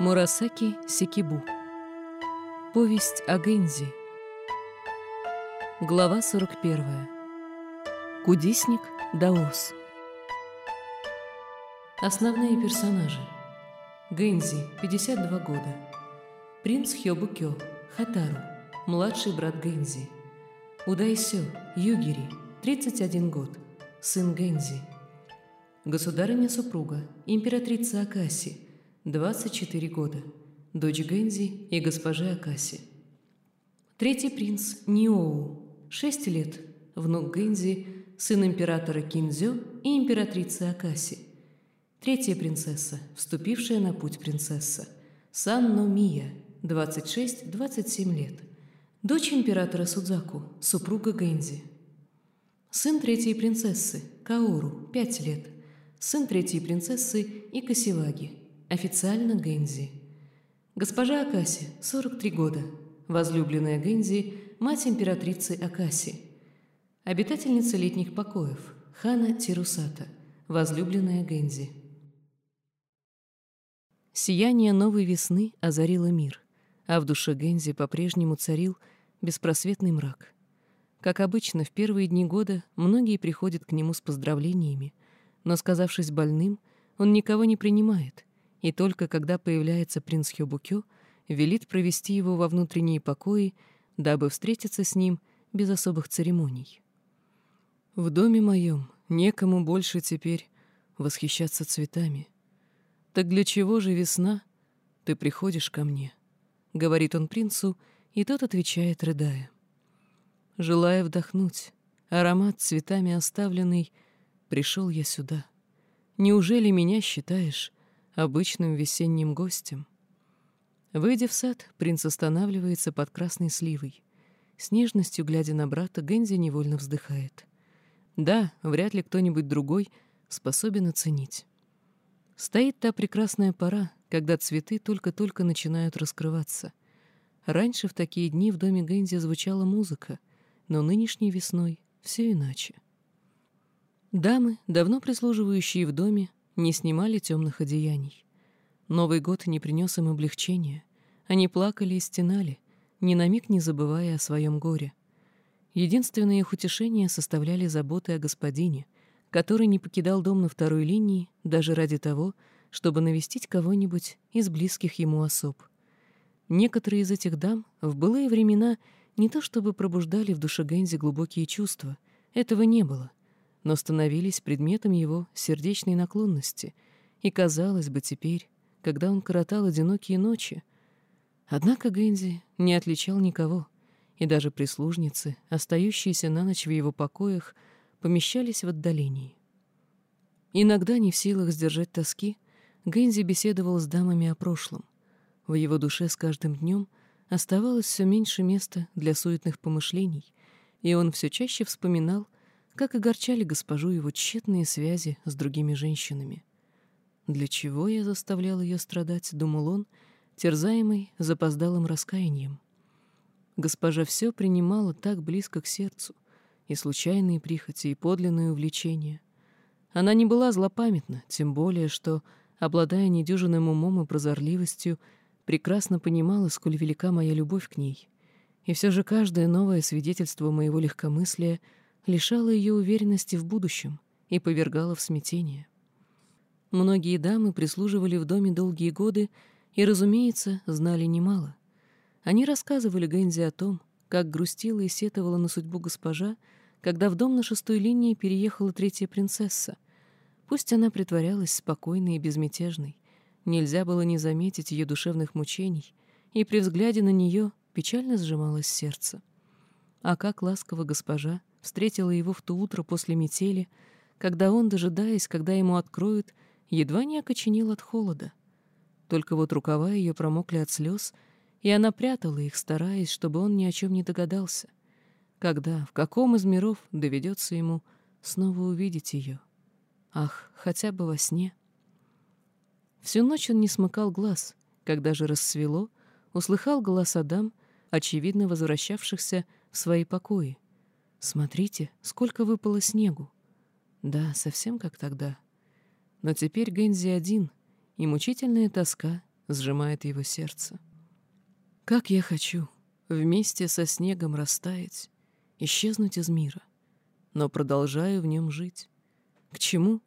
Мурасаки Сикибу. Повесть о Гэнзи. Глава 41. Кудесник Даос. Основные персонажи. Гэнзи, 52 года. Принц Хёбукё, Хатару, младший брат Гэнзи. Удайсё, Югири, 31 год, сын Гэнзи. Государыня-супруга, императрица Акаси, 24 года, дочь Гэнзи и госпожи Акаси. Третий принц Ниоу, 6 лет, внук Гэнзи, сын императора Кинзё и императрицы Акаси. Третья принцесса, вступившая на путь принцесса, Санно Мия, 26-27 лет, дочь императора Судзаку, супруга Гэнзи. Сын третьей принцессы, Каору, 5 лет, сын третьей принцессы Икасиваги, Официально Гэнзи. Госпожа Акаси, 43 года. Возлюбленная Гэнзи, мать императрицы Акаси. Обитательница летних покоев. Хана Тирусата. Возлюбленная Гэнзи. Сияние новой весны озарило мир, а в душе Гэнзи по-прежнему царил беспросветный мрак. Как обычно, в первые дни года многие приходят к нему с поздравлениями, но, сказавшись больным, он никого не принимает, и только когда появляется принц Хёбукё, велит провести его во внутренние покои, дабы встретиться с ним без особых церемоний. «В доме моем некому больше теперь восхищаться цветами. Так для чего же весна? Ты приходишь ко мне?» — говорит он принцу, и тот отвечает, рыдая. Желая вдохнуть аромат цветами оставленный, пришел я сюда. Неужели меня считаешь обычным весенним гостем. Выйдя в сад, принц останавливается под красной сливой. С нежностью, глядя на брата, Гензи невольно вздыхает. Да, вряд ли кто-нибудь другой способен оценить. Стоит та прекрасная пора, когда цветы только-только начинают раскрываться. Раньше в такие дни в доме Гензи звучала музыка, но нынешней весной все иначе. Дамы, давно прислуживающие в доме, не снимали темных одеяний. Новый год не принес им облегчения. Они плакали и стенали, ни на миг не забывая о своем горе. Единственное их утешение составляли заботы о господине, который не покидал дом на второй линии даже ради того, чтобы навестить кого-нибудь из близких ему особ. Некоторые из этих дам в былые времена не то чтобы пробуждали в душе Гензи глубокие чувства, этого не было но становились предметом его сердечной наклонности, и, казалось бы, теперь, когда он коротал одинокие ночи, однако Гэнзи не отличал никого, и даже прислужницы, остающиеся на ночь в его покоях, помещались в отдалении. Иногда, не в силах сдержать тоски, Гэнзи беседовал с дамами о прошлом. В его душе с каждым днем оставалось все меньше места для суетных помышлений, и он все чаще вспоминал как огорчали госпожу его тщетные связи с другими женщинами. Для чего я заставлял ее страдать, думал он, терзаемый запоздалым раскаянием. Госпожа все принимала так близко к сердцу, и случайные прихоти, и подлинные увлечения. Она не была злопамятна, тем более, что, обладая недюжинным умом и прозорливостью, прекрасно понимала, сколь велика моя любовь к ней. И все же каждое новое свидетельство моего легкомыслия — лишала ее уверенности в будущем и повергала в смятение. Многие дамы прислуживали в доме долгие годы и, разумеется, знали немало. Они рассказывали Гэнзи о том, как грустила и сетовала на судьбу госпожа, когда в дом на шестой линии переехала третья принцесса. Пусть она притворялась спокойной и безмятежной, нельзя было не заметить ее душевных мучений, и при взгляде на нее печально сжималось сердце. А как ласково госпожа встретила его в то утро после метели, когда он, дожидаясь, когда ему откроют, едва не окоченел от холода. Только вот рукава ее промокли от слез, и она прятала их, стараясь, чтобы он ни о чем не догадался. Когда, в каком из миров доведется ему снова увидеть ее? Ах, хотя бы во сне. Всю ночь он не смыкал глаз, когда же рассвело, услыхал голоса дам, очевидно возвращавшихся в свои покои. Смотрите, сколько выпало снегу. Да, совсем как тогда. Но теперь Гензи один, и мучительная тоска сжимает его сердце. Как я хочу вместе со снегом растаять, исчезнуть из мира, но продолжаю в нем жить. К чему?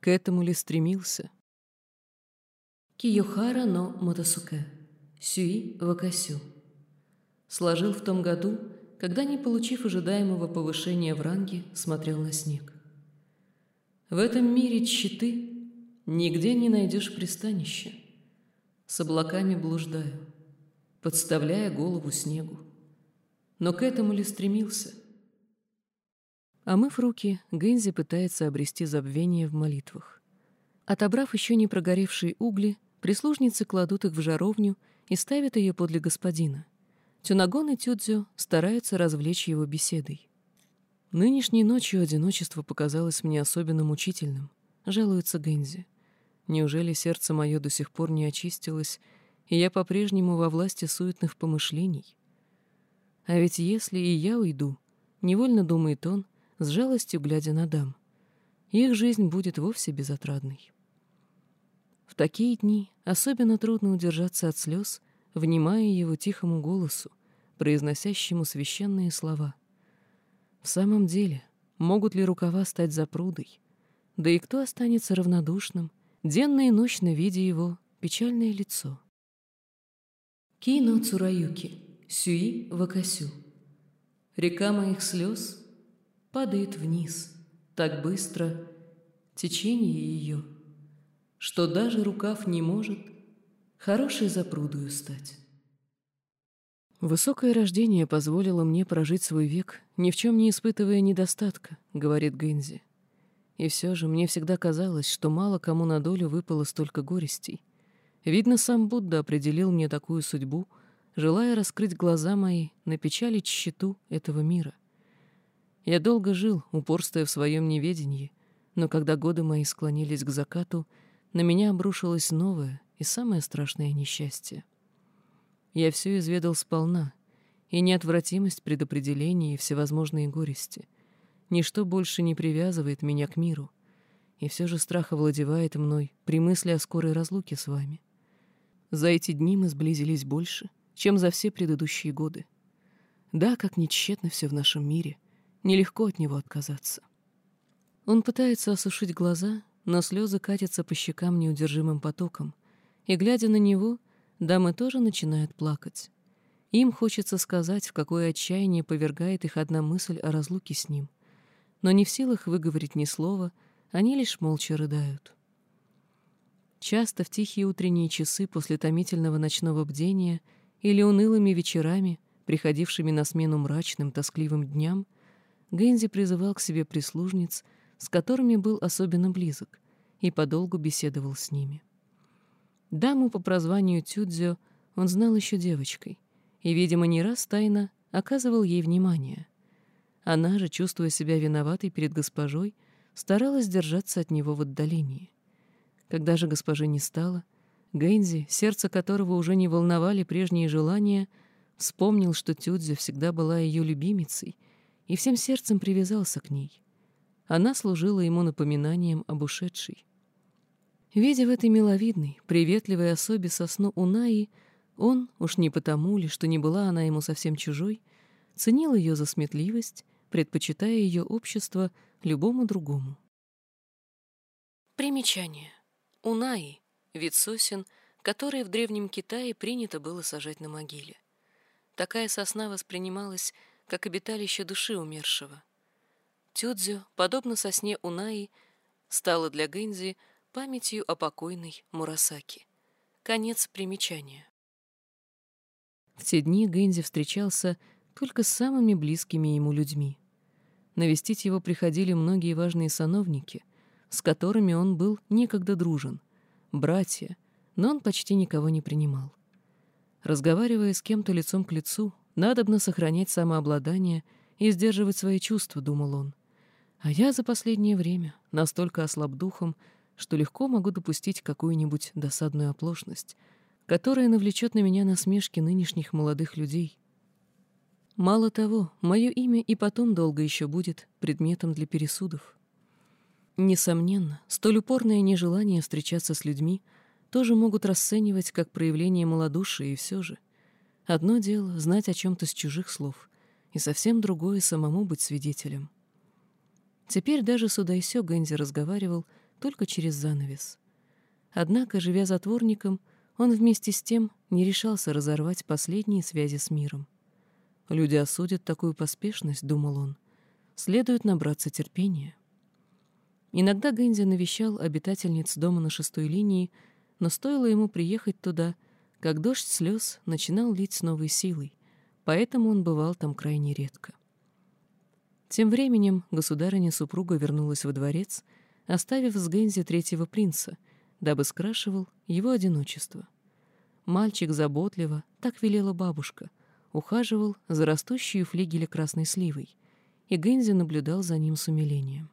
К этому ли стремился? Киёхара но Мотосуке. Сюи Вакасю. Сложил в том году, когда, не получив ожидаемого повышения в ранге, смотрел на снег. В этом мире щиты нигде не найдешь пристанища. С облаками блуждаю, подставляя голову снегу. Но к этому ли стремился? Омыв руки, Гэнзи пытается обрести забвение в молитвах. Отобрав еще не прогоревшие угли, прислужницы кладут их в жаровню и ставят ее подле господина. Тюнагон и Тюдзю стараются развлечь его беседой. Нынешней ночью одиночество показалось мне особенно мучительным, жалуется Гэнзи. Неужели сердце мое до сих пор не очистилось, и я по-прежнему во власти суетных помышлений? А ведь если и я уйду, невольно думает он, с жалостью глядя на дам, их жизнь будет вовсе безотрадной. В такие дни особенно трудно удержаться от слез, внимая его тихому голосу, произносящему священные слова — в самом деле, могут ли рукава стать запрудой? Да и кто останется равнодушным, денно и ночно видя его печальное лицо? Кино Цураюки, Сюи Вакасю. Река моих слез падает вниз, так быстро течение ее, что даже рукав не может хорошей запрудою стать. «Высокое рождение позволило мне прожить свой век, ни в чем не испытывая недостатка», — говорит Гэнзи. «И все же мне всегда казалось, что мало кому на долю выпало столько горестей. Видно, сам Будда определил мне такую судьбу, желая раскрыть глаза мои на печали щиту этого мира. Я долго жил, упорствуя в своем неведении, но когда годы мои склонились к закату, на меня обрушилось новое и самое страшное несчастье. Я все изведал сполна, и неотвратимость предопределения и всевозможные горести. Ничто больше не привязывает меня к миру, и все же страх овладевает мной при мысли о скорой разлуке с вами. За эти дни мы сблизились больше, чем за все предыдущие годы. Да, как тщетно все в нашем мире, нелегко от него отказаться. Он пытается осушить глаза, но слезы катятся по щекам неудержимым потоком, и, глядя на него, дамы тоже начинают плакать. Им хочется сказать, в какое отчаяние повергает их одна мысль о разлуке с ним. Но не в силах выговорить ни слова, они лишь молча рыдают. Часто в тихие утренние часы после томительного ночного бдения или унылыми вечерами, приходившими на смену мрачным, тоскливым дням, Гэнзи призывал к себе прислужниц, с которыми был особенно близок, и подолгу беседовал с ними. Даму по прозванию Тюдзё он знал еще девочкой и, видимо, не раз тайно оказывал ей внимание. Она же, чувствуя себя виноватой перед госпожой, старалась держаться от него в отдалении. Когда же госпожи не стало, Гэнзи, сердце которого уже не волновали прежние желания, вспомнил, что Тюдзю всегда была ее любимицей, и всем сердцем привязался к ней. Она служила ему напоминанием об ушедшей. Видя в этой миловидной, приветливой особе сосну Унаи, он, уж не потому ли, что не была она ему совсем чужой, ценил ее за сметливость, предпочитая ее общество любому другому. Примечание. Унаи — вид сосен, которые в Древнем Китае принято было сажать на могиле. Такая сосна воспринималась как обиталище души умершего. Тюдзю, подобно сосне Унаи, стала для Гэнзи памятью о покойной Мурасаки. Конец примечания. В те дни Гэнзи встречался только с самыми близкими ему людьми. Навестить его приходили многие важные сановники, с которыми он был некогда дружен, братья, но он почти никого не принимал. Разговаривая с кем-то лицом к лицу, надобно сохранять самообладание и сдерживать свои чувства, думал он. А я за последнее время настолько ослаб духом, что легко могу допустить какую-нибудь досадную оплошность, которая навлечет на меня насмешки нынешних молодых людей. Мало того, мое имя и потом долго еще будет предметом для пересудов. Несомненно, столь упорное нежелание встречаться с людьми тоже могут расценивать как проявление малодушия, и все же. Одно дело — знать о чем-то с чужих слов, и совсем другое — самому быть свидетелем. Теперь даже с Удайсё Гэнзи разговаривал только через занавес. Однако, живя затворником, он вместе с тем не решался разорвать последние связи с миром. Люди осудят такую поспешность, думал он. Следует набраться терпения. Иногда Гэнзи навещал обитательниц дома на шестой линии, но стоило ему приехать туда, как дождь слез начинал лить с новой силой, поэтому он бывал там крайне редко. Тем временем государыня-супруга вернулась во дворец, оставив с Гэнзи третьего принца, дабы скрашивал его одиночество. Мальчик заботливо, так велела бабушка, ухаживал за растущей у красной сливой, и Гэнзи наблюдал за ним с умилением.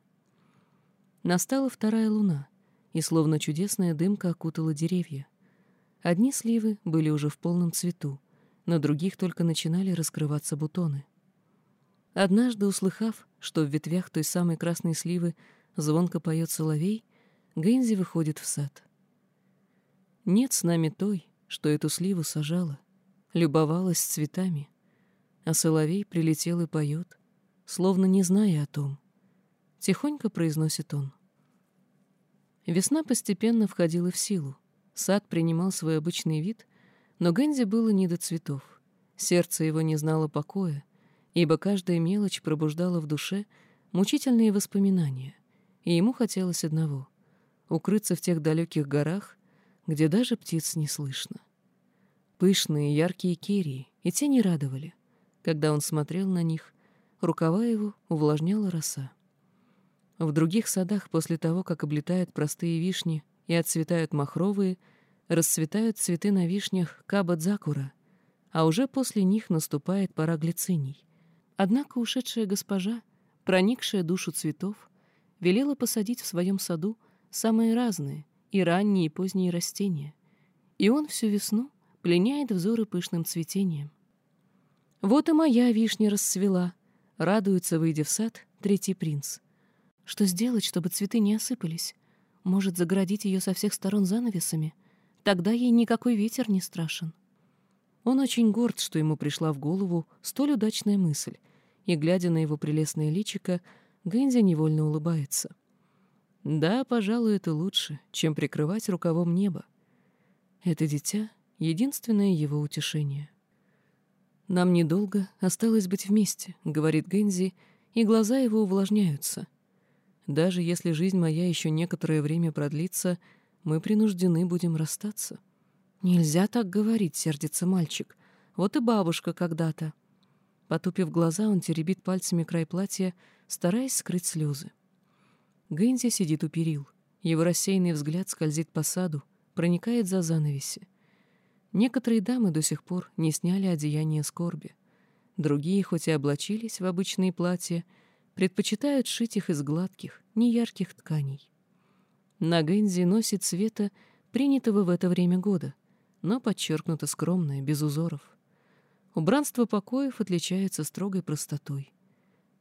Настала вторая луна, и словно чудесная дымка окутала деревья. Одни сливы были уже в полном цвету, на других только начинали раскрываться бутоны. Однажды, услыхав, что в ветвях той самой красной сливы звонко поет соловей, Гэнзи выходит в сад. Нет с нами той, что эту сливу сажала, любовалась цветами, а соловей прилетел и поет, словно не зная о том. Тихонько произносит он. Весна постепенно входила в силу. Сад принимал свой обычный вид, но Гэнзи было не до цветов. Сердце его не знало покоя, ибо каждая мелочь пробуждала в душе мучительные воспоминания, и ему хотелось одного — укрыться в тех далеких горах, где даже птиц не слышно. Пышные яркие керии, и те не радовали. Когда он смотрел на них, рукава его увлажняла роса. В других садах после того, как облетают простые вишни и отцветают махровые, расцветают цветы на вишнях кабадзакура, а уже после них наступает пора глициний. Однако ушедшая госпожа, проникшая душу цветов, велела посадить в своем саду самые разные и ранние и поздние растения, и он всю весну пленяет взоры пышным цветением. Вот и моя вишня расцвела, радуется, выйдя в сад, третий принц. Что сделать, чтобы цветы не осыпались? Может, загородить ее со всех сторон занавесами? Тогда ей никакой ветер не страшен. Он очень горд, что ему пришла в голову столь удачная мысль, и, глядя на его прелестное личико, Гэнзи невольно улыбается. Да, пожалуй, это лучше, чем прикрывать рукавом небо. Это дитя единственное его утешение. «Нам недолго осталось быть вместе», — говорит Гензи, и глаза его увлажняются. «Даже если жизнь моя еще некоторое время продлится, мы принуждены будем расстаться». «Нельзя так говорить», — сердится мальчик. «Вот и бабушка когда-то». Потупив глаза, он теребит пальцами край платья, стараясь скрыть слезы. Гэнзи сидит у перил. Его рассеянный взгляд скользит по саду, проникает за занавеси. Некоторые дамы до сих пор не сняли одеяние скорби. Другие, хоть и облачились в обычные платья, предпочитают шить их из гладких, неярких тканей. На Гэнзи носит цвета, принятого в это время года, но подчеркнуто скромное, без узоров. Убранство покоев отличается строгой простотой.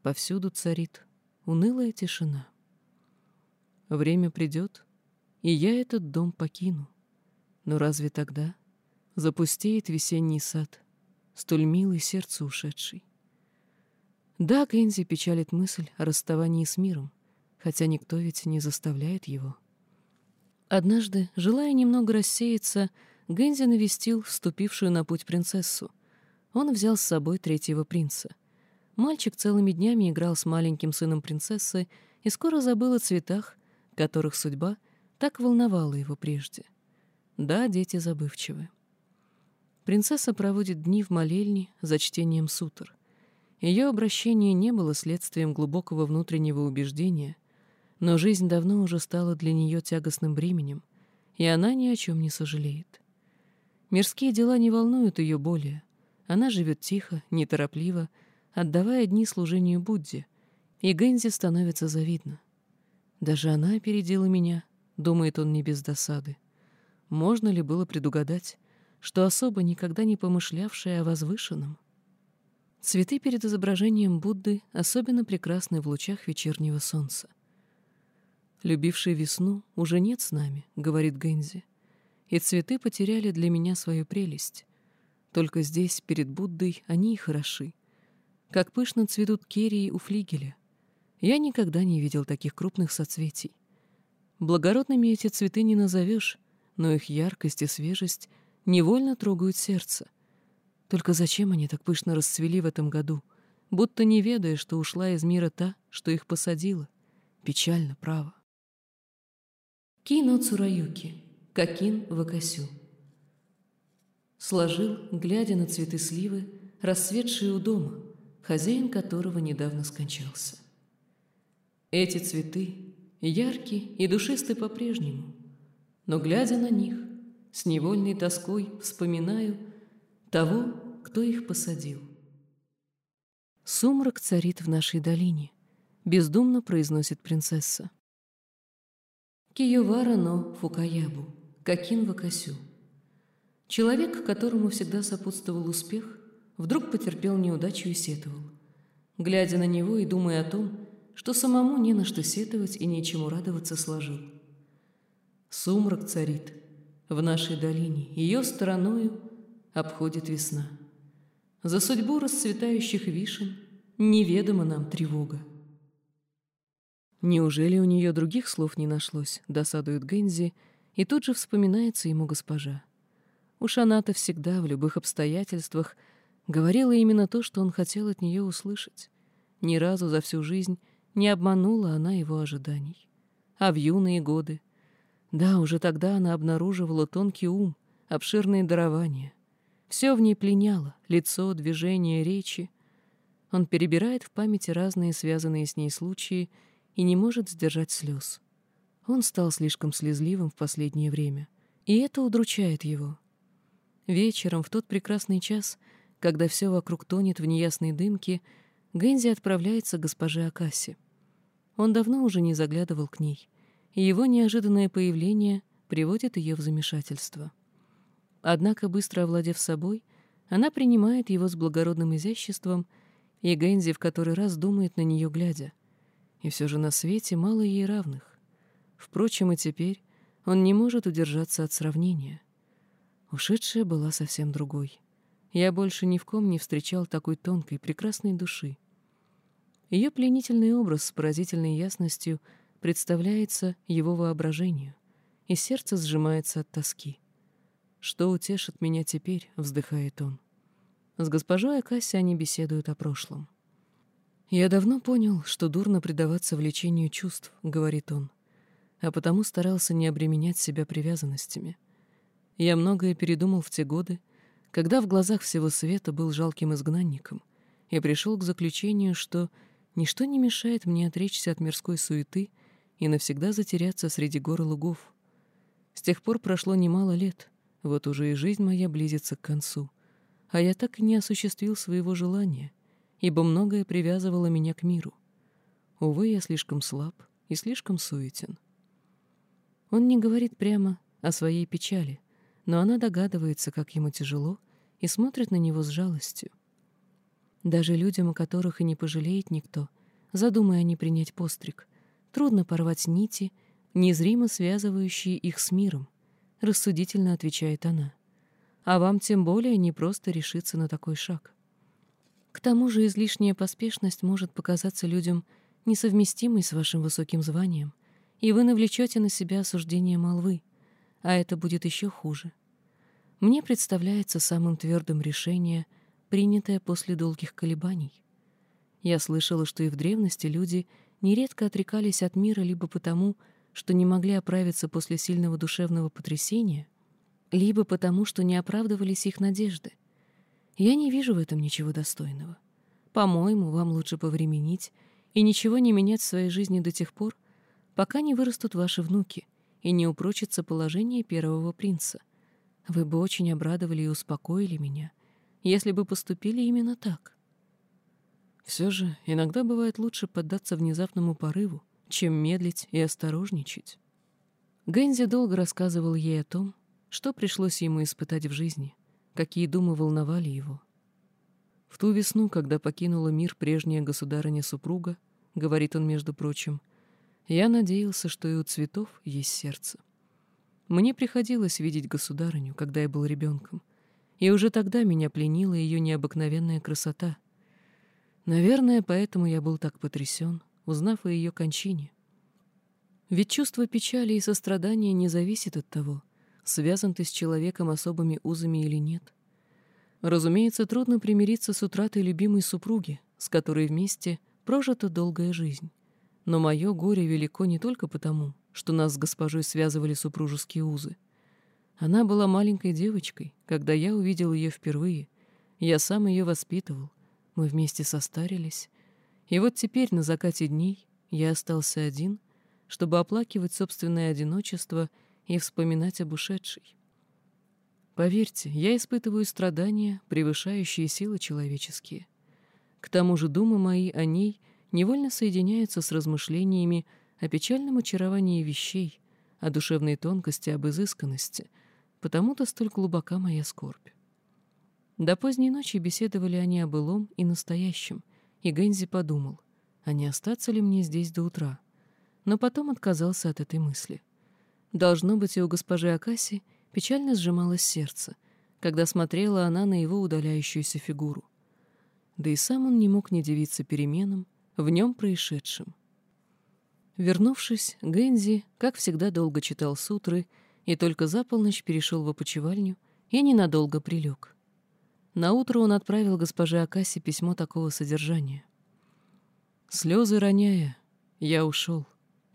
Повсюду царит унылая тишина. Время придет, и я этот дом покину. Но разве тогда запустеет весенний сад, столь милый сердцу ушедший. Да, Кензи печалит мысль о расставании с миром, хотя никто ведь не заставляет его. Однажды, желая немного рассеяться, Гензи навестил вступившую на путь принцессу. Он взял с собой третьего принца. Мальчик целыми днями играл с маленьким сыном принцессы и скоро забыл о цветах, которых судьба так волновала его прежде. Да, дети забывчивы. Принцесса проводит дни в молельне за чтением сутр. Ее обращение не было следствием глубокого внутреннего убеждения, но жизнь давно уже стала для нее тягостным бременем, и она ни о чем не сожалеет. Мирские дела не волнуют ее более. Она живет тихо, неторопливо, отдавая дни служению Будде, и Гэнзи становится завидно. «Даже она опередила меня», — думает он не без досады. Можно ли было предугадать, что особо никогда не помышлявшая о возвышенном. Цветы перед изображением Будды особенно прекрасны в лучах вечернего солнца. «Любивший весну уже нет с нами», — говорит Гэнзи. и цветы потеряли для меня свою прелесть. Только здесь, перед Буддой, они и хороши. Как пышно цветут керии у флигеля. Я никогда не видел таких крупных соцветий. Благородными эти цветы не назовешь, но их яркость и свежесть невольно трогают сердце. Только зачем они так пышно расцвели в этом году, будто не ведая, что ушла из мира та, что их посадила? Печально, право. Кино Цураюки, Какин Вакасю. Сложил, глядя на цветы сливы, расцветшие у дома, хозяин которого недавно скончался. Эти цветы яркие и душисты по-прежнему, но, глядя на них, с невольной тоской вспоминаю того, кто их посадил. Сумрак царит в нашей долине, бездумно произносит принцесса. Киювара но Фукаябу, Какин Вакасю. Человек, которому всегда сопутствовал успех, вдруг потерпел неудачу и сетовал. Глядя на него и думая о том, что самому не на что сетовать и нечему радоваться сложил. Сумрак царит в нашей долине, ее стороною обходит весна. За судьбу расцветающих вишен неведома нам тревога. Неужели у нее других слов не нашлось, досадует Гензи, и тут же вспоминается ему госпожа. Уж она-то всегда, в любых обстоятельствах, говорила именно то, что он хотел от нее услышать. Ни разу за всю жизнь не обманула она его ожиданий. А в юные годы... Да, уже тогда она обнаруживала тонкий ум, обширные дарования. Все в ней пленяло — лицо, движение, речи. Он перебирает в памяти разные связанные с ней случаи — и не может сдержать слез. Он стал слишком слезливым в последнее время, и это удручает его. Вечером, в тот прекрасный час, когда все вокруг тонет в неясной дымке, Гэнзи отправляется к госпоже Акаси. Он давно уже не заглядывал к ней, и его неожиданное появление приводит ее в замешательство. Однако, быстро овладев собой, она принимает его с благородным изяществом, и Гэнзи в который раз думает на нее глядя — и все же на свете мало ей равных. Впрочем, и теперь он не может удержаться от сравнения. Ушедшая была совсем другой. Я больше ни в ком не встречал такой тонкой, прекрасной души. Ее пленительный образ с поразительной ясностью представляется его воображению, и сердце сжимается от тоски. «Что утешит меня теперь?» — вздыхает он. С госпожой Акаси они беседуют о прошлом. «Я давно понял, что дурно предаваться влечению чувств», — говорит он, а потому старался не обременять себя привязанностями. Я многое передумал в те годы, когда в глазах всего света был жалким изгнанником, и пришел к заключению, что ничто не мешает мне отречься от мирской суеты и навсегда затеряться среди гор и лугов. С тех пор прошло немало лет, вот уже и жизнь моя близится к концу, а я так и не осуществил своего желания — ибо многое привязывало меня к миру. Увы, я слишком слаб и слишком суетен. Он не говорит прямо о своей печали, но она догадывается, как ему тяжело, и смотрит на него с жалостью. Даже людям, о которых и не пожалеет никто, задумая не принять постриг, трудно порвать нити, незримо связывающие их с миром, рассудительно отвечает она. А вам тем более не просто решиться на такой шаг. К тому же излишняя поспешность может показаться людям несовместимой с вашим высоким званием, и вы навлечете на себя осуждение молвы, а это будет еще хуже. Мне представляется самым твердым решение, принятое после долгих колебаний. Я слышала, что и в древности люди нередко отрекались от мира либо потому, что не могли оправиться после сильного душевного потрясения, либо потому, что не оправдывались их надежды — я не вижу в этом ничего достойного. По-моему, вам лучше повременить и ничего не менять в своей жизни до тех пор, пока не вырастут ваши внуки и не упрочится положение первого принца. Вы бы очень обрадовали и успокоили меня, если бы поступили именно так. Все же иногда бывает лучше поддаться внезапному порыву, чем медлить и осторожничать. Гэнзи долго рассказывал ей о том, что пришлось ему испытать в жизни — какие думы волновали его. В ту весну, когда покинула мир прежняя государыня-супруга, говорит он, между прочим, я надеялся, что и у цветов есть сердце. Мне приходилось видеть государыню, когда я был ребенком, и уже тогда меня пленила ее необыкновенная красота. Наверное, поэтому я был так потрясен, узнав о ее кончине. Ведь чувство печали и сострадания не зависит от того, связан ты с человеком особыми узами или нет. Разумеется, трудно примириться с утратой любимой супруги, с которой вместе прожита долгая жизнь. Но мое горе велико не только потому, что нас с госпожой связывали супружеские узы. Она была маленькой девочкой, когда я увидел ее впервые. Я сам ее воспитывал. Мы вместе состарились. И вот теперь, на закате дней, я остался один, чтобы оплакивать собственное одиночество и вспоминать об ушедшей. Поверьте, я испытываю страдания, превышающие силы человеческие. К тому же думы мои о ней невольно соединяются с размышлениями о печальном очаровании вещей, о душевной тонкости, об изысканности, потому-то столь глубока моя скорбь. До поздней ночи беседовали они о былом и настоящем, и Гэнзи подумал, а не остаться ли мне здесь до утра, но потом отказался от этой мысли. Должно быть, и у госпожи Акаси печально сжималось сердце, когда смотрела она на его удаляющуюся фигуру. Да и сам он не мог не дивиться переменам, в нем происшедшим. Вернувшись, Гэнзи, как всегда, долго читал сутры и только за полночь перешел в опочивальню и ненадолго прилег. Наутро он отправил госпоже Акаси письмо такого содержания. «Слезы роняя, я ушел.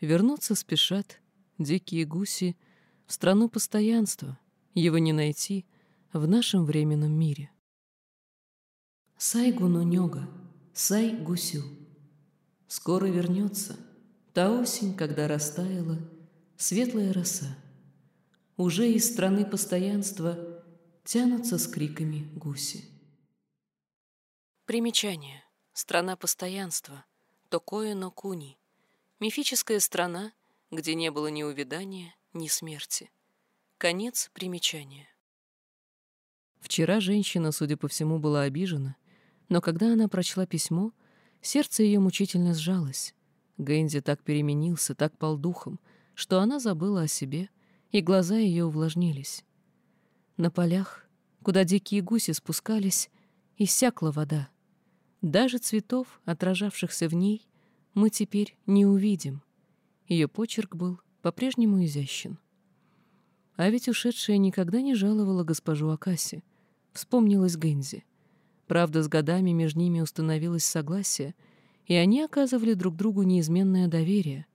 Вернуться спешат дикие гуси в страну постоянства. Его не найти в нашем временном мире». Сайгуну Нёга, Сай Гусю. Скоро вернется та осень, когда растаяла светлая роса. Уже из страны постоянства тянутся с криками гуси. Примечание. Страна постоянства. Токоя но Куни. Мифическая страна, где не было ни увядания, ни смерти. Конец примечания. Вчера женщина, судя по всему, была обижена, но когда она прочла письмо, Сердце ее мучительно сжалось. Гэнди так переменился, так пал духом, что она забыла о себе, и глаза ее увлажнились. На полях, куда дикие гуси спускались, иссякла вода. Даже цветов, отражавшихся в ней, мы теперь не увидим. Ее почерк был по-прежнему изящен. А ведь ушедшая никогда не жаловала госпожу Акаси. Вспомнилась Гэнзи. Правда, с годами между ними установилось согласие, и они оказывали друг другу неизменное доверие.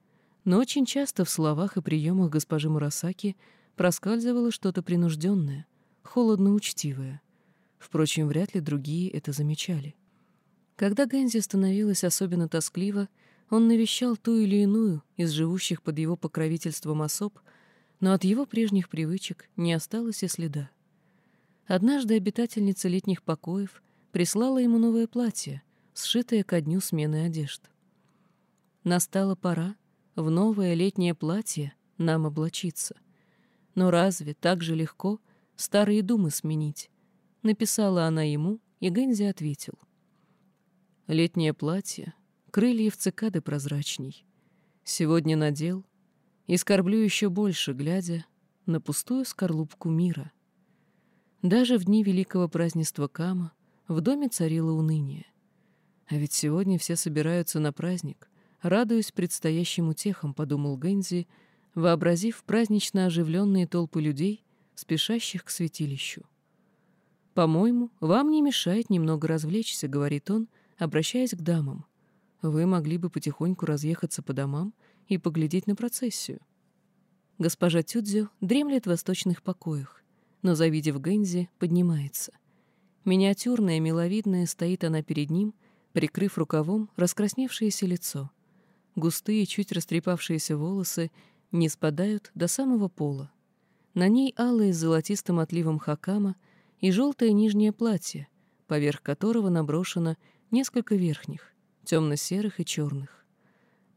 Но очень часто в словах и приемах госпожи Мурасаки проскальзывало что-то принужденное, холодно-учтивое. Впрочем, вряд ли другие это замечали. Когда Гэнзи становилось особенно тоскливо, он навещал ту или иную из живущих под его покровительством особ, но от его прежних привычек не осталось и следа. Однажды обитательница летних покоев прислала ему новое платье, сшитое ко дню смены одежд. Настала пора в новое летнее платье нам облачиться. Но разве так же легко старые думы сменить? Написала она ему, и Гэнзи ответил. Летнее платье, крылья в цикады прозрачней. Сегодня надел и скорблю еще больше, глядя на пустую скорлупку мира. Даже в дни великого празднества Кама — в доме царило уныние. А ведь сегодня все собираются на праздник, радуясь предстоящим утехам, подумал Гэнзи, вообразив празднично оживленные толпы людей, спешащих к святилищу. «По-моему, вам не мешает немного развлечься», — говорит он, обращаясь к дамам. «Вы могли бы потихоньку разъехаться по домам и поглядеть на процессию». Госпожа Тюдзю дремлет в восточных покоях, но, завидев Гэнзи, поднимается — Миниатюрная, миловидная, стоит она перед ним, прикрыв рукавом раскрасневшееся лицо. Густые, чуть растрепавшиеся волосы не спадают до самого пола. На ней алые с золотистым отливом хакама и желтое нижнее платье, поверх которого наброшено несколько верхних, темно-серых и черных.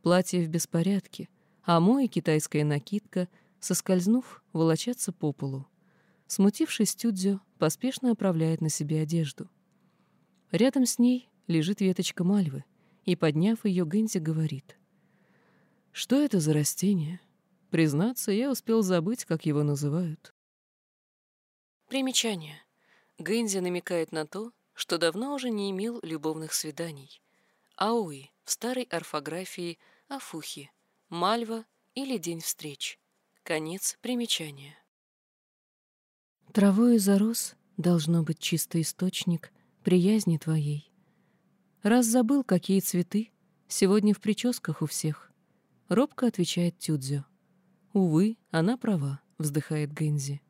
Платье в беспорядке, а мой китайская накидка, соскользнув, волочатся по полу. Смутившись, Тюдзю поспешно оправляет на себе одежду. Рядом с ней лежит веточка мальвы, и, подняв ее, Гэнзи говорит. «Что это за растение? Признаться, я успел забыть, как его называют. Примечание. Гэнзи намекает на то, что давно уже не имел любовных свиданий. Ауи в старой орфографии Афухи, Мальва или День встреч. Конец примечания. Травою зарос, должно быть чистый источник приязни твоей. Раз забыл, какие цветы, сегодня в прическах у всех. Робко отвечает Тюдзю. Увы, она права, вздыхает Гэнзи.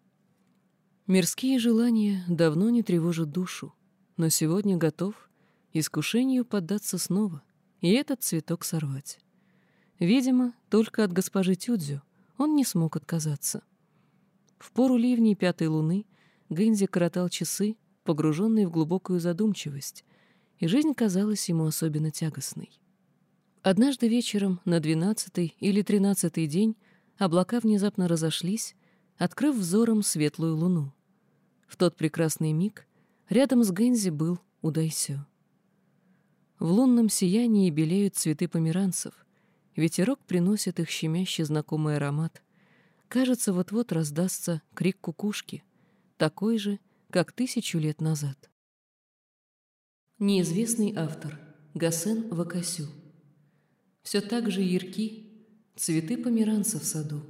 Мирские желания давно не тревожат душу, но сегодня готов искушению поддаться снова и этот цветок сорвать. Видимо, только от госпожи Тюдзю он не смог отказаться. В пору ливней пятой луны Гэнзи коротал часы, погруженный в глубокую задумчивость, и жизнь казалась ему особенно тягостной. Однажды вечером на двенадцатый или тринадцатый день облака внезапно разошлись, открыв взором светлую луну. В тот прекрасный миг рядом с Гэнзи был Удайсё. В лунном сиянии белеют цветы померанцев, ветерок приносит их щемящий знакомый аромат. Кажется, вот-вот раздастся крик кукушки, такой же, как тысячу лет назад. Неизвестный автор Гасен Вакасю Все так же ярки цветы померанца в саду,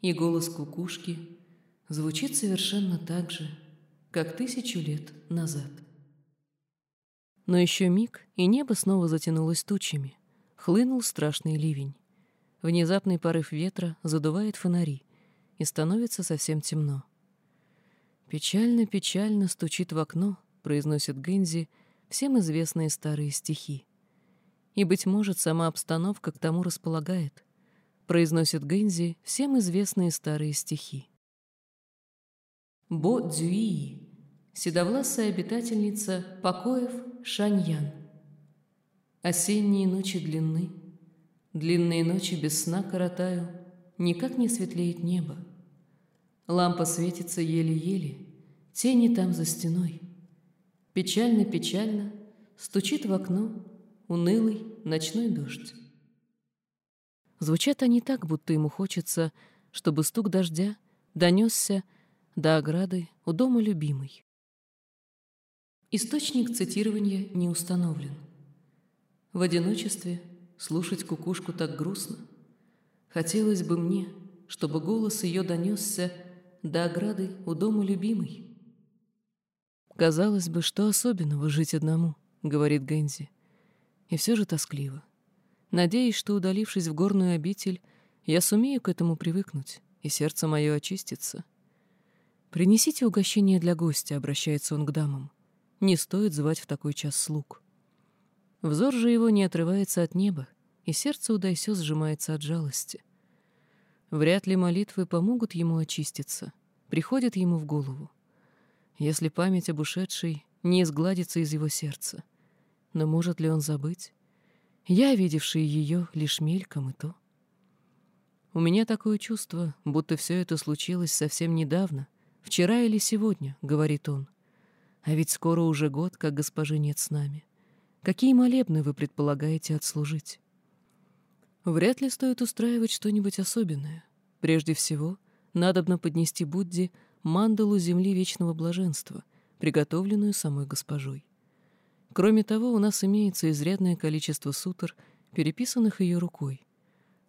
и голос кукушки звучит совершенно так же, как тысячу лет назад. Но еще миг, и небо снова затянулось тучами. Хлынул страшный ливень. Внезапный порыв ветра задувает фонари, и становится совсем темно. «Печально-печально стучит в окно», — произносит Гэнзи всем известные старые стихи. И, быть может, сама обстановка к тому располагает, произносит Гэнзи всем известные старые стихи. Бо Цзюи, седовласая обитательница покоев Шаньян. Осенние ночи длинны, длинные ночи без сна коротаю, никак не светлеет небо. Лампа светится еле-еле, тени там за стеной. Печально-печально стучит в окно унылый ночной дождь. Звучат они так, будто ему хочется, чтобы стук дождя донесся до ограды у дома любимой. Источник цитирования не установлен. В одиночестве слушать кукушку так грустно. Хотелось бы мне, чтобы голос ее донесся до ограды у дома любимой. «Казалось бы, что особенного жить одному», — говорит Гэнзи. И все же тоскливо. Надеюсь, что, удалившись в горную обитель, я сумею к этому привыкнуть, и сердце мое очистится. «Принесите угощение для гостя», — обращается он к дамам. «Не стоит звать в такой час слуг». Взор же его не отрывается от неба, и сердце у Дайсё сжимается от жалости — Вряд ли молитвы помогут ему очиститься, приходят ему в голову. Если память об ушедшей не изгладится из его сердца. Но может ли он забыть? Я, видевший ее лишь мельком и то. У меня такое чувство, будто все это случилось совсем недавно, вчера или сегодня, — говорит он. А ведь скоро уже год, как госпожи нет с нами. Какие молебны вы предполагаете отслужить? Вряд ли стоит устраивать что-нибудь особенное. Прежде всего, надобно поднести Будде мандалу земли вечного блаженства, приготовленную самой госпожой. Кроме того, у нас имеется изрядное количество сутр, переписанных ее рукой.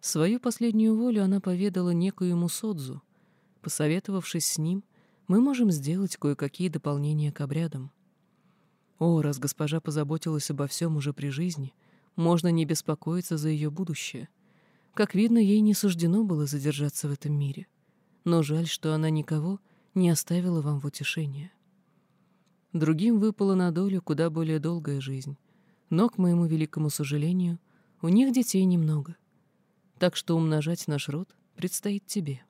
Свою последнюю волю она поведала некоему Содзу. Посоветовавшись с ним, мы можем сделать кое-какие дополнения к обрядам. О, раз госпожа позаботилась обо всем уже при жизни — можно не беспокоиться за ее будущее. Как видно, ей не суждено было задержаться в этом мире. Но жаль, что она никого не оставила вам в утешение. Другим выпала на долю куда более долгая жизнь. Но, к моему великому сожалению, у них детей немного. Так что умножать наш род предстоит тебе.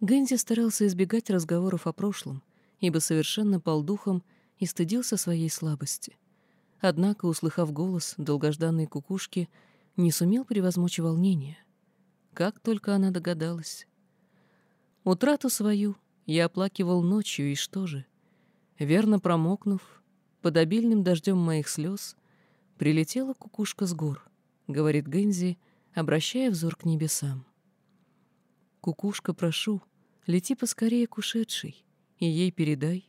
Гэнзи старался избегать разговоров о прошлом, ибо совершенно пал духом и стыдился своей слабости — Однако, услыхав голос долгожданной кукушки, не сумел превозмочь волнение. Как только она догадалась. Утрату свою я оплакивал ночью, и что же? Верно промокнув, под обильным дождем моих слез, прилетела кукушка с гор, говорит Гэнзи, обращая взор к небесам. кукушка, прошу, лети поскорее к ушедшей, и ей передай.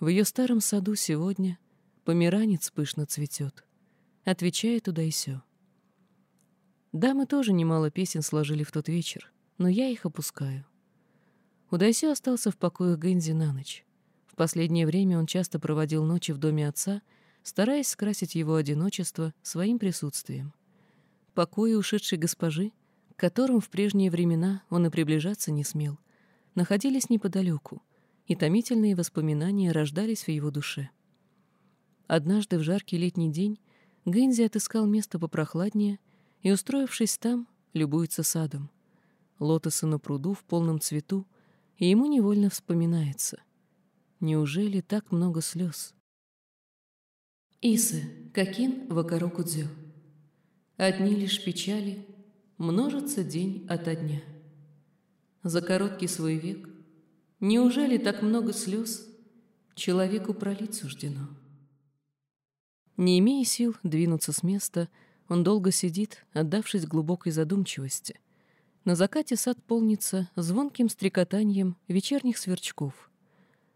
В ее старом саду сегодня померанец пышно цветет. И сё. Да, мы тоже немало песен сложили в тот вечер, но я их опускаю. Удайсё остался в покоях Гэнзи на ночь. В последнее время он часто проводил ночи в доме отца, стараясь скрасить его одиночество своим присутствием. Покои ушедшей госпожи, к которым в прежние времена он и приближаться не смел, находились неподалеку, и томительные воспоминания рождались в его душе. Однажды в жаркий летний день Гэнзи отыскал место попрохладнее и, устроившись там, любуется садом. Лотосы на пруду в полном цвету, и ему невольно вспоминается. Неужели так много слез? Исы, какин вакароку дзё. Одни лишь печали, множится день ото дня. За короткий свой век, неужели так много слез человеку пролить суждено? Не имея сил двинуться с места, он долго сидит, отдавшись глубокой задумчивости. На закате сад полнится звонким стрекотанием вечерних сверчков.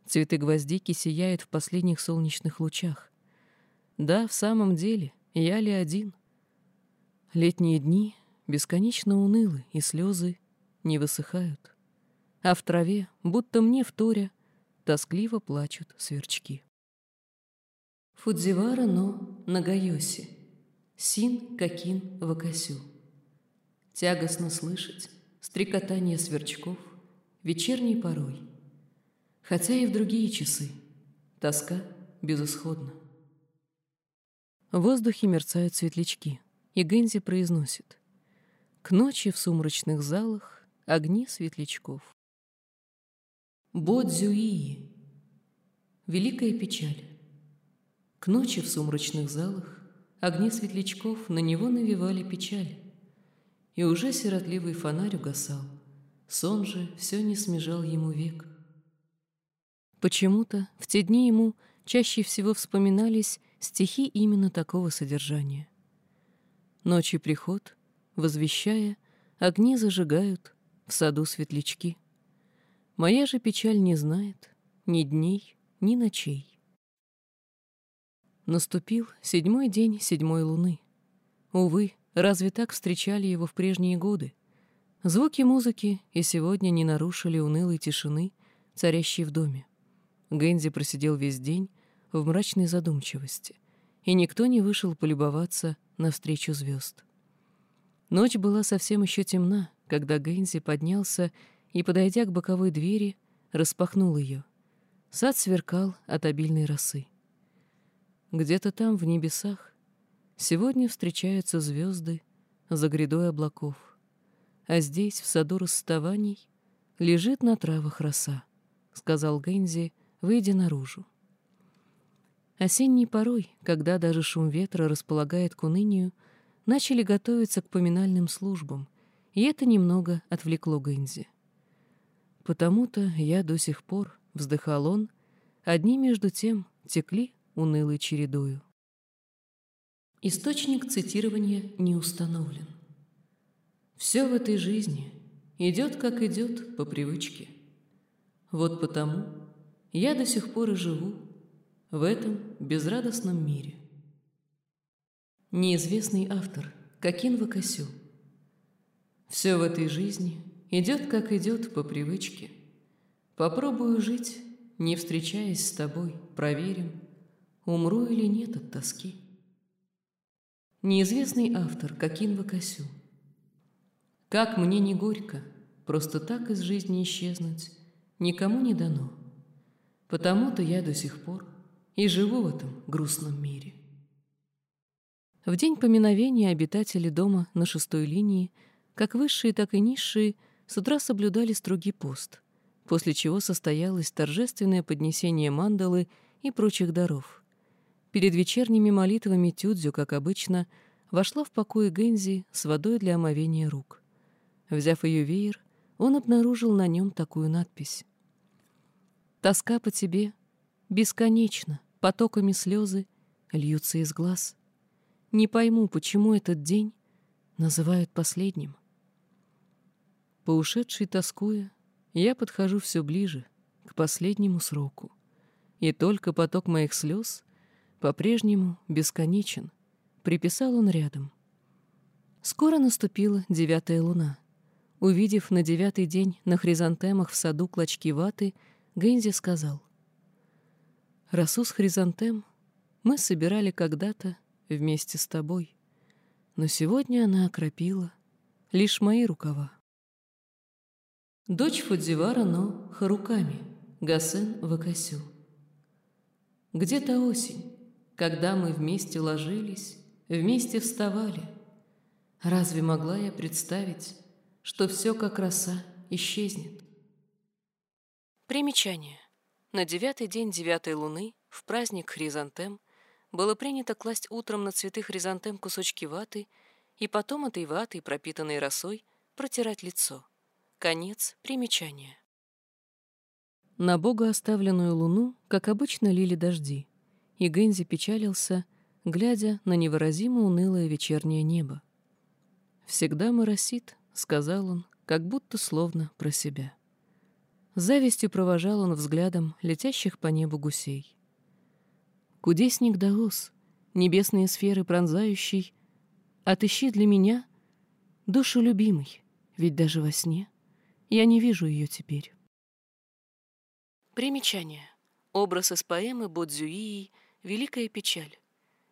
Цветы гвоздики сияют в последних солнечных лучах. Да, в самом деле, я ли один? Летние дни бесконечно унылы, и слезы не высыхают. А в траве, будто мне в торе, тоскливо плачут сверчки. Фудзивара но Нагайоси, Син Какин Вакасю. Тягостно слышать стрекотание сверчков вечерней порой, хотя и в другие часы тоска безысходна. В воздухе мерцают светлячки, и Гензи произносит «К ночи в сумрачных залах огни светлячков». Бодзюии. Великая печаль. К ночи в сумрачных залах огни светлячков на него навевали печаль. И уже сиротливый фонарь угасал, сон же все не смежал ему век. Почему-то в те дни ему чаще всего вспоминались стихи именно такого содержания. Ночи приход, возвещая, огни зажигают, в саду светлячки. Моя же печаль не знает ни дней, ни ночей. Наступил седьмой день седьмой луны. Увы, разве так встречали его в прежние годы? Звуки музыки и сегодня не нарушили унылой тишины, царящей в доме. Гэнзи просидел весь день в мрачной задумчивости, и никто не вышел полюбоваться навстречу звезд. Ночь была совсем еще темна, когда Гэнзи поднялся и, подойдя к боковой двери, распахнул ее. Сад сверкал от обильной росы. Где-то там, в небесах, сегодня встречаются звезды за грядой облаков, а здесь, в саду расставаний, лежит на травах роса, — сказал Гэнзи, выйдя наружу. Осенней порой, когда даже шум ветра располагает к унынию, начали готовиться к поминальным службам, и это немного отвлекло Гэнзи. «Потому-то я до сих пор», — вздыхал он, — «одни между тем текли унылой чередою. Источник цитирования не установлен. Все в этой жизни идет, как идет, по привычке. Вот потому я до сих пор и живу в этом безрадостном мире. Неизвестный автор Кокин Вакасю. Все в этой жизни идет, как идет, по привычке. Попробую жить, не встречаясь с тобой, проверим, умру или нет от тоски. Неизвестный автор Кокин Вакасю. Как мне не горько, просто так из жизни исчезнуть никому не дано. Потому-то я до сих пор и живу в этом грустном мире. В день поминовения обитатели дома на шестой линии, как высшие, так и низшие, с утра соблюдали строгий пост, после чего состоялось торжественное поднесение мандалы и прочих даров. Перед вечерними молитвами Тюдзю, как обычно, вошла в покой Гэнзи с водой для омовения рук. Взяв ее веер, он обнаружил на нем такую надпись. «Тоска по тебе бесконечно, потоками слезы льются из глаз. Не пойму, почему этот день называют последним». по ушедшей тоскуя, я подхожу все ближе, к последнему сроку. И только поток моих слез по-прежнему бесконечен, приписал он рядом. Скоро наступила девятая луна. Увидев на девятый день на хризантемах в саду клочки ваты, Гэнзи сказал. «Росу с хризантем мы собирали когда-то вместе с тобой, но сегодня она окропила лишь мои рукава. Дочь Фудзивара, но Харуками, Гасен Вакасю. Где-то осень, когда мы вместе ложились, вместе вставали. Разве могла я представить, что все как роса исчезнет? Примечание. На девятый день девятой луны, в праздник Хризантем, было принято класть утром на цветы хризантем кусочки ваты и потом этой ватой, пропитанной росой, протирать лицо. Конец примечания. На Бога оставленную луну, как обычно, лили дожди, и Гэнзи печалился, глядя на невыразимо унылое вечернее небо. «Всегда моросит», — сказал он, как будто словно про себя. завистью провожал он взглядом летящих по небу гусей. «Кудесник Даос, небесные сферы пронзающий, отыщи для меня душу любимой, ведь даже во сне я не вижу ее теперь. Примечание. Образ из поэмы Бодзюии «Великая печаль».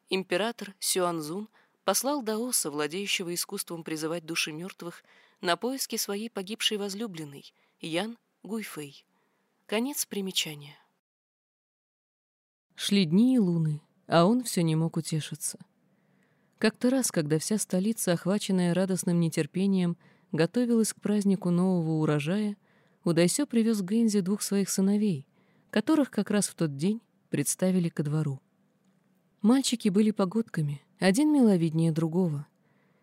Император Сюанзун послал Даоса, владеющего искусством призывать души мертвых, на поиски своей погибшей возлюбленной, Ян Гуйфэй. Конец примечания. Шли дни и луны, а он все не мог утешиться. Как-то раз, когда вся столица, охваченная радостным нетерпением, готовилась к празднику нового урожая, Удайсё привез Гэнзи двух своих сыновей, которых как раз в тот день представили ко двору. Мальчики были погодками, один миловиднее другого.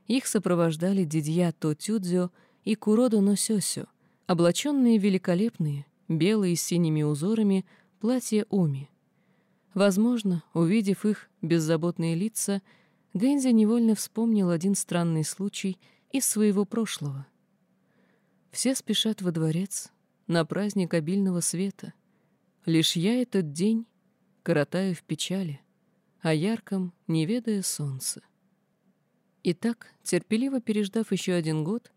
Их сопровождали Дидья Тотюдзё и Куродо Носёсё, облаченные великолепные, белые с синими узорами, платья Оми. Возможно, увидев их беззаботные лица, Гэнзи невольно вспомнил один странный случай — из своего прошлого. Все спешат во дворец на праздник обильного света. Лишь я этот день коротаю в печали, о ярком, не ведая солнца. Итак, терпеливо переждав еще один год,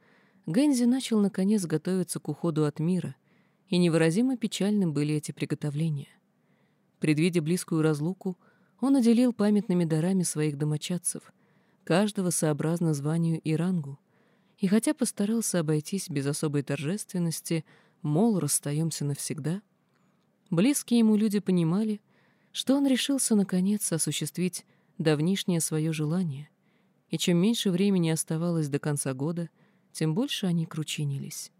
Гэнзи начал наконец готовиться к уходу от мира, и невыразимо печальным были эти приготовления. Предвидя близкую разлуку, он наделил памятными дарами своих домочадцев, каждого сообразно званию и рангу, и хотя постарался обойтись без особой торжественности, мол, расстаемся навсегда, близкие ему люди понимали, что он решился, наконец, осуществить давнишнее свое желание, и чем меньше времени оставалось до конца года, тем больше они кручинились.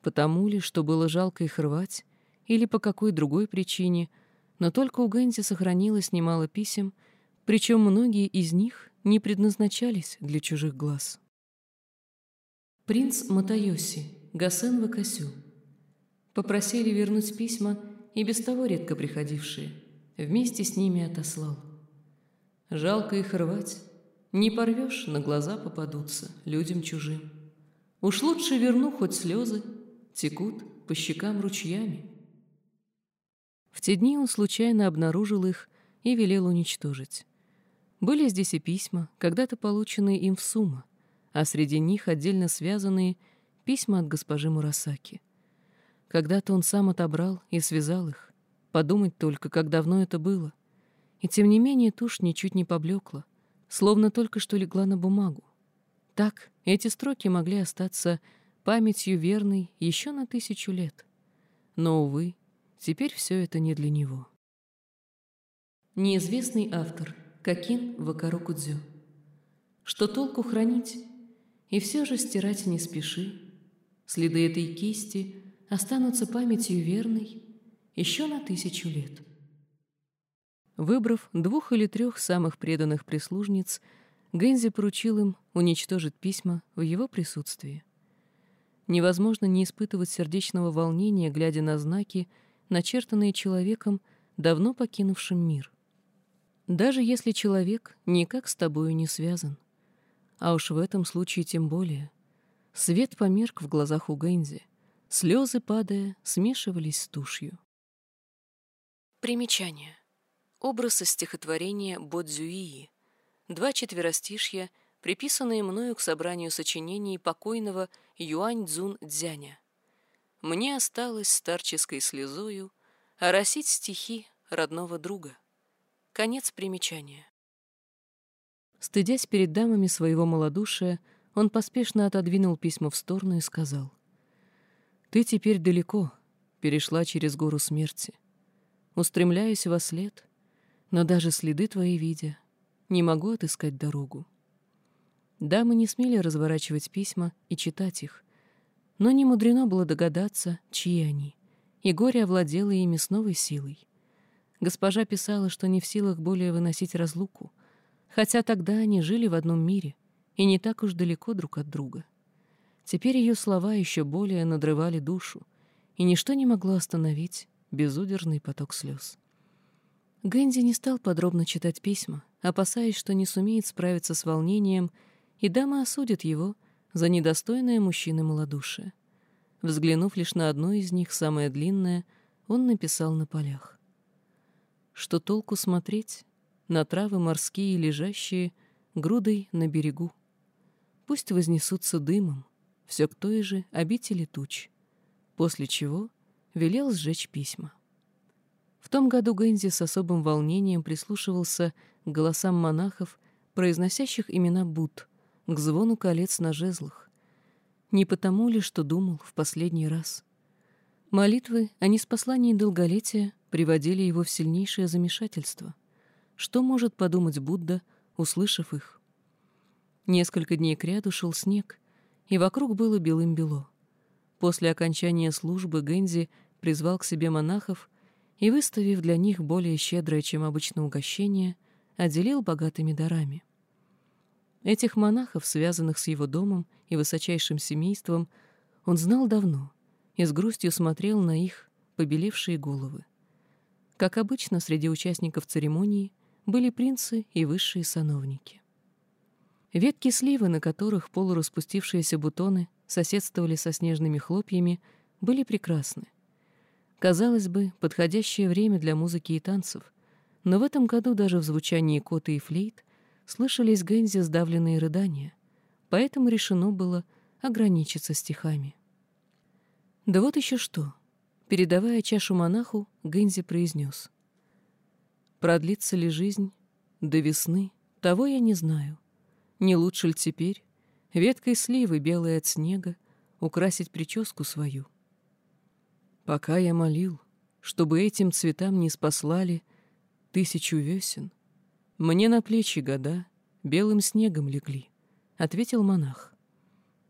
Потому ли, что было жалко их рвать, или по какой другой причине, но только у Гэнзи сохранилось немало писем, причем многие из них не предназначались для чужих глаз. Принц Матайоси, Гасен Вакасю. Попросили вернуть письма, и без того редко приходившие. Вместе с ними отослал. Жалко их рвать. Не порвешь, на глаза попадутся, людям чужим. Уж лучше верну, хоть слезы текут по щекам ручьями. В те дни он случайно обнаружил их и велел уничтожить. Были здесь и письма, когда-то полученные им в Сума, а среди них отдельно связанные письма от госпожи Мурасаки. Когда-то он сам отобрал и связал их. Подумать только, как давно это было. И тем не менее тушь ничуть не поблекла, словно только что легла на бумагу. Так эти строки могли остаться памятью верной еще на тысячу лет. Но, увы, теперь все это не для него. Неизвестный автор Какин Вакарокудзю. Что толку хранить, и все же стирать не спеши. Следы этой кисти останутся памятью верной еще на тысячу лет. Выбрав двух или трех самых преданных прислужниц, Гэнзи поручил им уничтожить письма в его присутствии. Невозможно не испытывать сердечного волнения, глядя на знаки, начертанные человеком, давно покинувшим мир. Даже если человек никак с тобою не связан а уж в этом случае тем более. Свет померк в глазах у Гэнзи. Слезы, падая, смешивались с тушью. Примечание. Образ из стихотворения Бодзюии. Два четверостишья, приписанные мною к собранию сочинений покойного Юань Цзун Дзяня. Мне осталось старческой слезою оросить стихи родного друга. Конец примечания. Стыдясь перед дамами своего малодушия, он поспешно отодвинул письма в сторону и сказал. «Ты теперь далеко, перешла через гору смерти. Устремляюсь во след, но даже следы твои видя, не могу отыскать дорогу». Дамы не смели разворачивать письма и читать их, но не мудрено было догадаться, чьи они, и горе овладело ими с новой силой. Госпожа писала, что не в силах более выносить разлуку, хотя тогда они жили в одном мире и не так уж далеко друг от друга. Теперь ее слова еще более надрывали душу, и ничто не могло остановить безудержный поток слез. Гэнди не стал подробно читать письма, опасаясь, что не сумеет справиться с волнением, и дама осудит его за недостойное мужчины малодушие. Взглянув лишь на одно из них, самое длинное, он написал на полях. Что толку смотреть на травы морские, лежащие грудой на берегу? Пусть вознесутся дымом, все к той же обители туч, после чего велел сжечь письма. В том году Гэнзи с особым волнением прислушивался к голосам монахов, произносящих имена Будд, к звону колец на жезлах. Не потому ли, что думал в последний раз? Молитвы о неспослании долголетия приводили его в сильнейшее замешательство. Что может подумать Будда, услышав их? Несколько дней кряду шел снег, и вокруг было белым-бело. После окончания службы Гэнзи призвал к себе монахов и, выставив для них более щедрое, чем обычно угощение, отделил богатыми дарами. Этих монахов, связанных с его домом и высочайшим семейством, он знал давно и с грустью смотрел на их побелевшие головы. Как обычно, среди участников церемонии были принцы и высшие сановники. Ветки сливы, на которых полураспустившиеся бутоны соседствовали со снежными хлопьями, были прекрасны. Казалось бы, подходящее время для музыки и танцев, но в этом году даже в звучании коты и флейт слышались Гэнзи сдавленные рыдания, поэтому решено было ограничиться стихами. Да вот еще что. Передавая чашу монаху, Гэнзи произнес. «Продлится ли жизнь до весны, того я не знаю. Не лучше ли теперь веткой сливы, белой от снега, украсить прическу свою? Пока я молил, чтобы этим цветам не спаслали тысячу весен, «Мне на плечи года белым снегом легли», — ответил монах.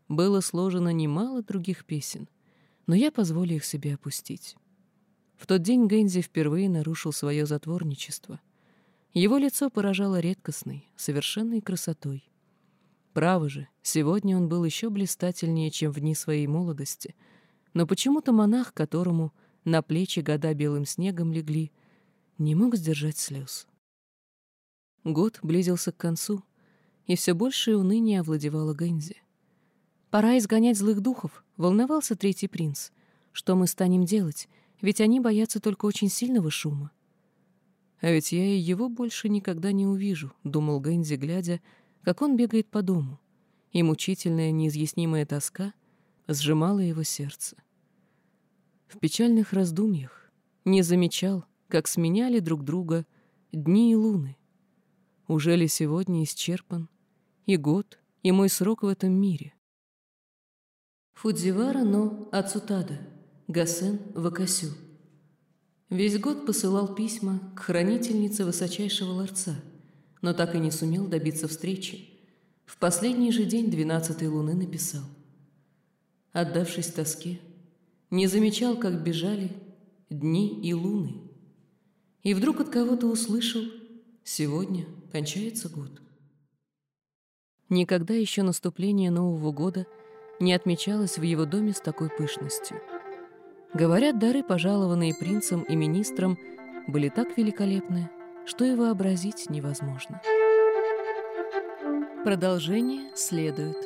Было сложено немало других песен, но я позволю их себе опустить. В тот день Гэнзи впервые нарушил свое затворничество. Его лицо поражало редкостной, совершенной красотой. Право же, сегодня он был еще блистательнее, чем в дни своей молодости, но почему-то монах, которому на плечи года белым снегом легли, не мог сдержать слез. Год близился к концу, и все большее уныние овладевало Гэнзи. «Пора изгонять злых духов», — волновался третий принц. «Что мы станем делать? Ведь они боятся только очень сильного шума». «А ведь я и его больше никогда не увижу», — думал Гэнзи, глядя, как он бегает по дому, и мучительная неизъяснимая тоска сжимала его сердце. В печальных раздумьях не замечал, как сменяли друг друга дни и луны, уже ли сегодня исчерпан и год, и мой срок в этом мире? Фудзивара но Ацутада, Гасен Вакасю. Весь год посылал письма к хранительнице высочайшего ларца, но так и не сумел добиться встречи. В последний же день двенадцатой луны написал. Отдавшись тоске, не замечал, как бежали дни и луны. И вдруг от кого-то услышал «Сегодня кончается год. Никогда еще наступление Нового года не отмечалось в его доме с такой пышностью. Говорят, дары, пожалованные принцем и министром, были так великолепны, что и вообразить невозможно. Продолжение следует.